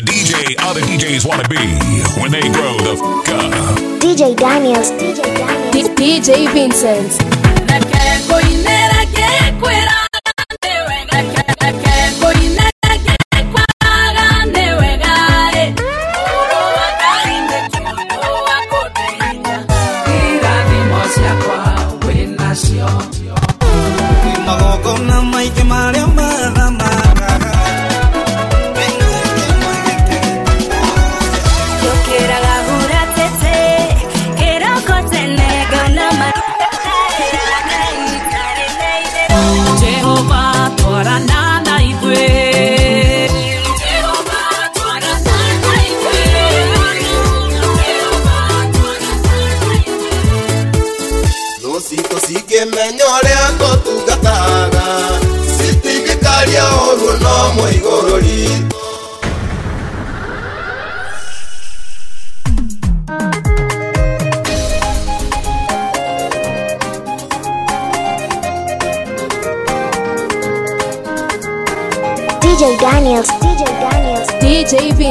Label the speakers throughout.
Speaker 1: The DJ other DJs want to be when they grow the f up.
Speaker 2: DJ Daniels. DJ Daniels.
Speaker 3: DJ
Speaker 4: Vincenz.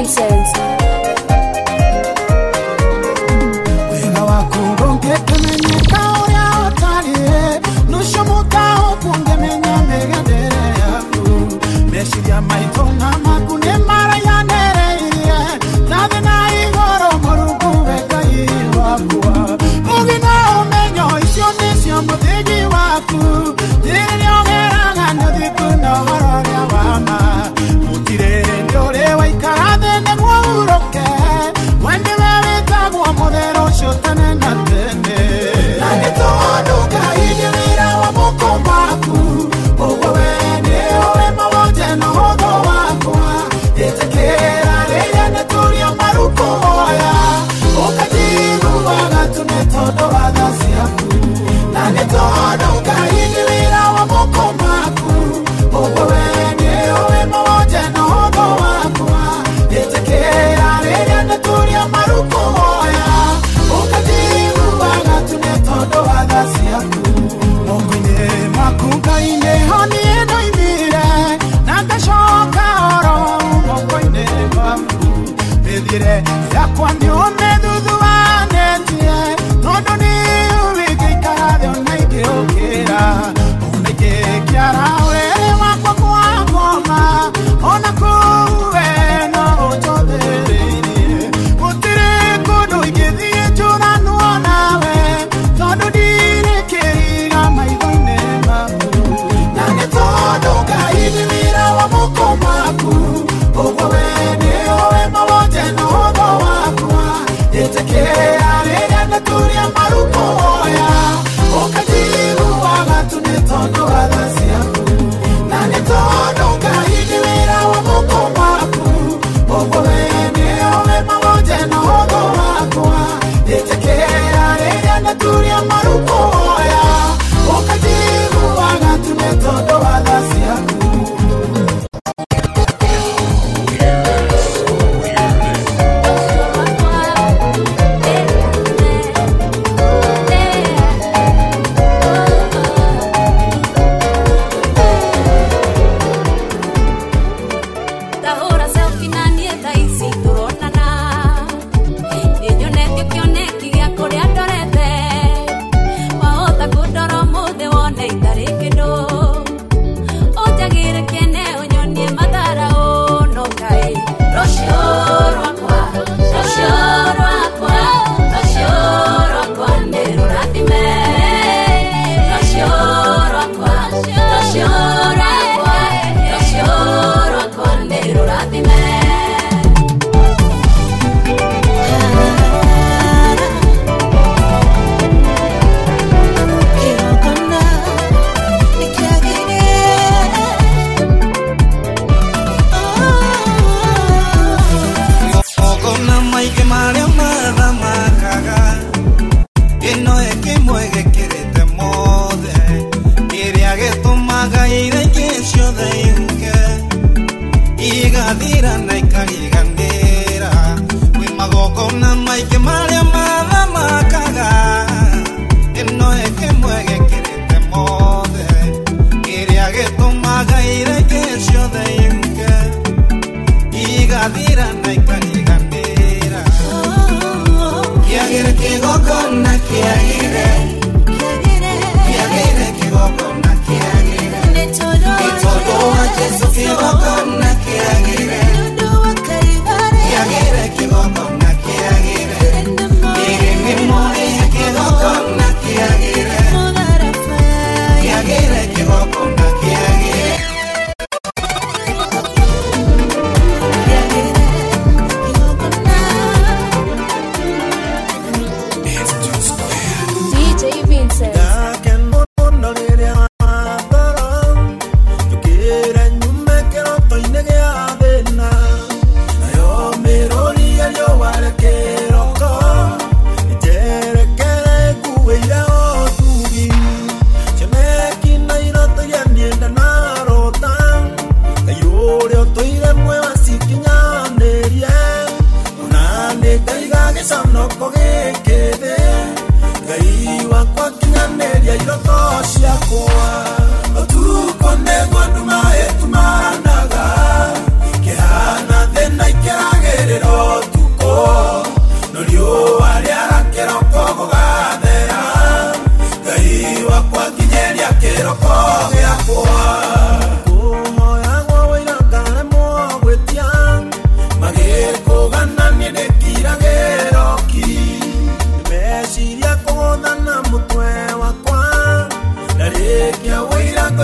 Speaker 4: Say.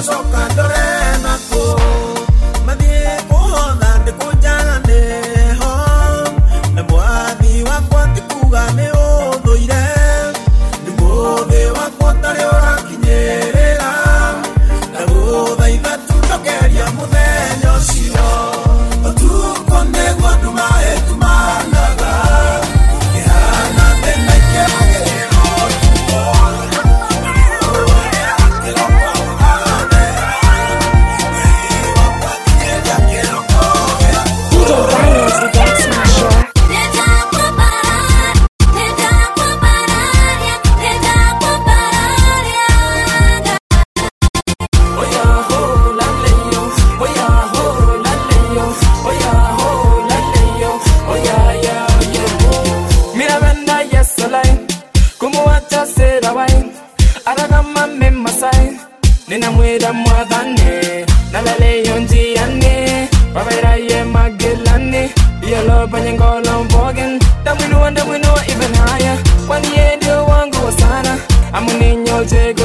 Speaker 4: Wĩira
Speaker 5: amuninyoje gorodova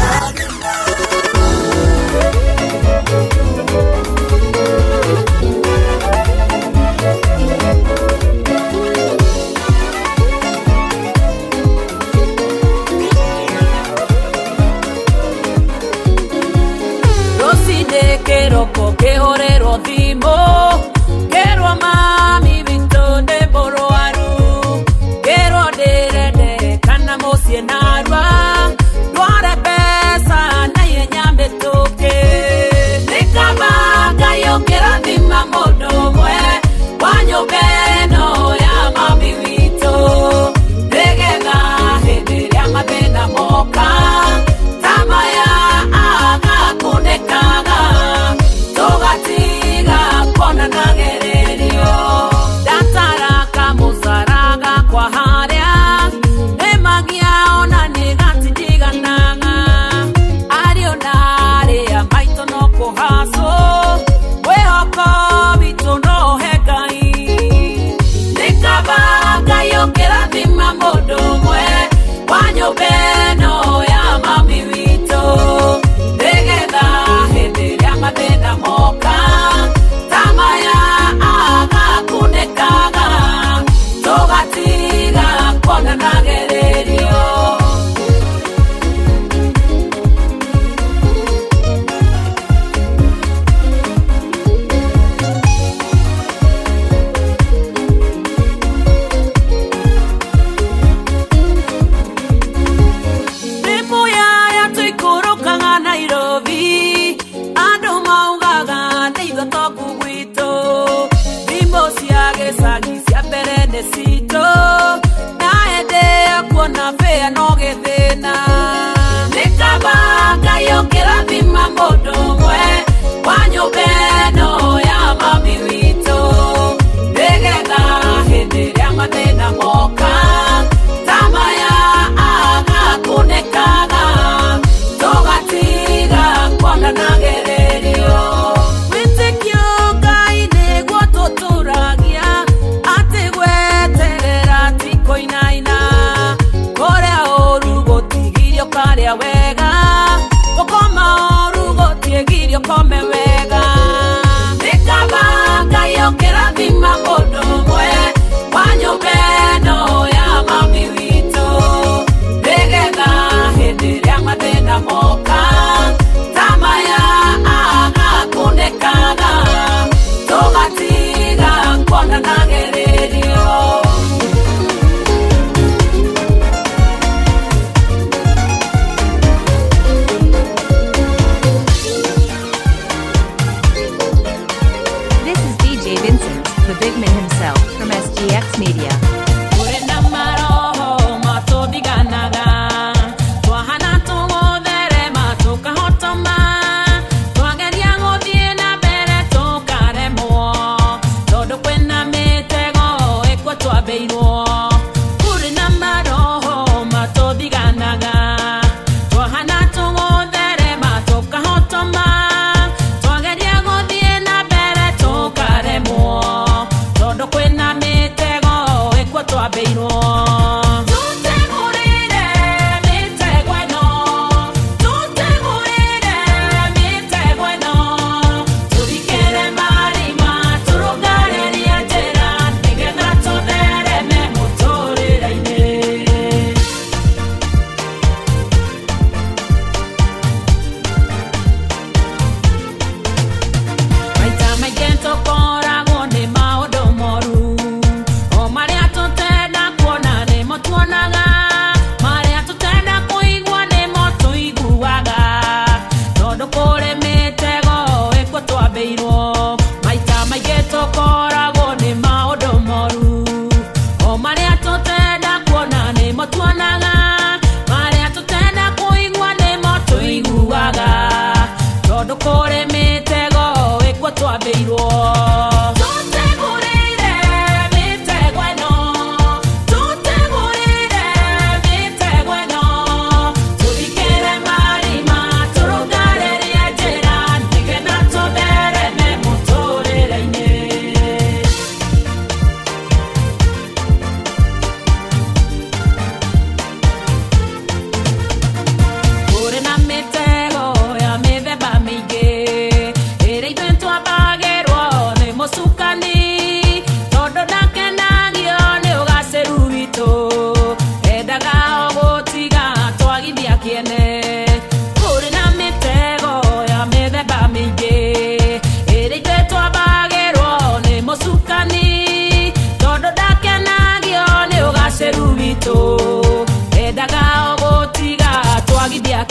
Speaker 6: sou bom.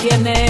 Speaker 6: tiene.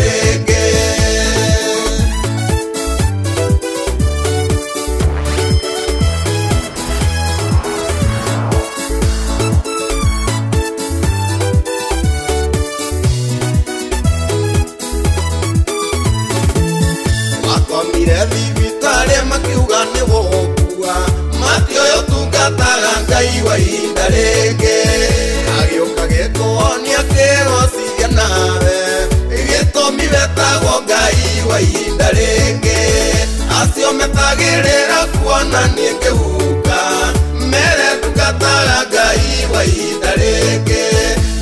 Speaker 6: rĩngĩ
Speaker 7: makomire thibitarĩ makiuga nĩ gũkua mati ũyũ tungataga ngai wa ihinda rĩngĩ ngai wa ihinda rĩngĩ. Acio metagĩrĩra kuona niĩ ngĩhuka. Mere ndungataga ngai wa ihinda rĩngĩ.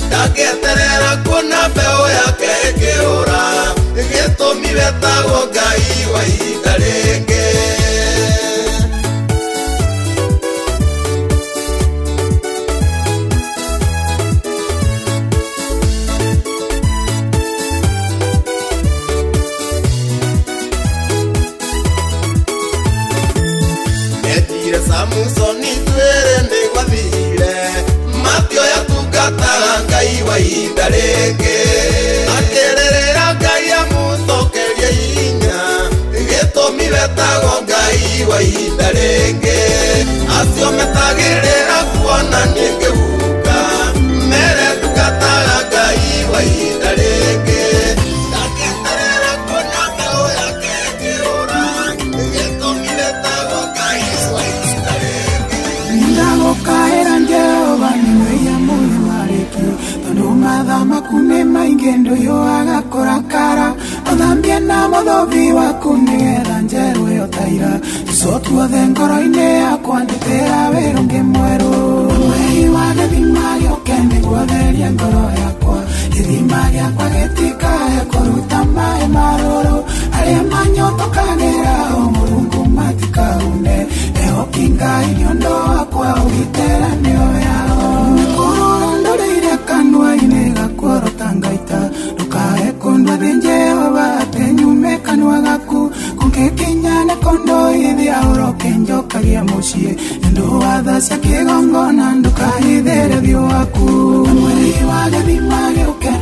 Speaker 7: Ndangĩeterera kuona mbeũ yake ĩkĩũra
Speaker 3: manyotokagĩra o mũrungu matikaune ndũkahithĩre thiũ waku. Mweri wa gĩthima gĩũke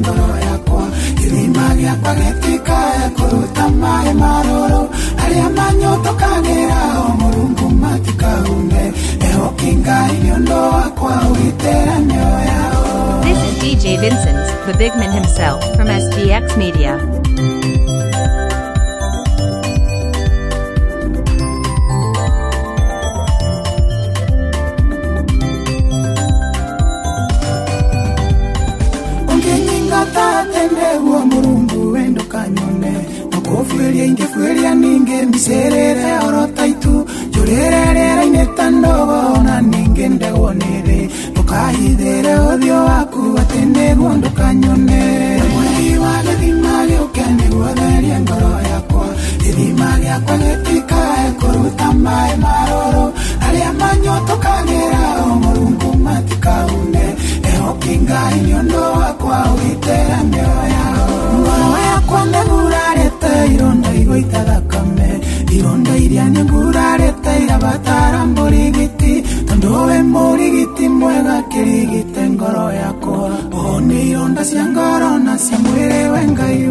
Speaker 3: ngoro yakwa gĩthima gĩakwa gĩtikae kũruta maĩ marũrũ arĩa manyotokagĩra o mũrungu matikaune ehoki ngai nĩ ũndũ wakwa ũgitĩra mĩoyo
Speaker 8: This is DJ Vincenz, the big man himself, from SDX Media.
Speaker 3: Ũkũbuĩria ingĩbuĩria ningĩ mbicĩrĩre oro taitu njũrĩre rĩera-inĩ ta ndogo na ningĩ ndegwo nĩrĩ ndũkahithĩre ũthiũ waku atĩ nĩguo ndũkanyone. Mweri wa gĩthima gĩũke nĩguo theria ngoro yakwa. Gĩthima gĩakwa gĩtikae kũruta mwega kĩrigite ngoro yakwa. Nĩ ironda cia ngoro na cia mwĩrĩ we ngai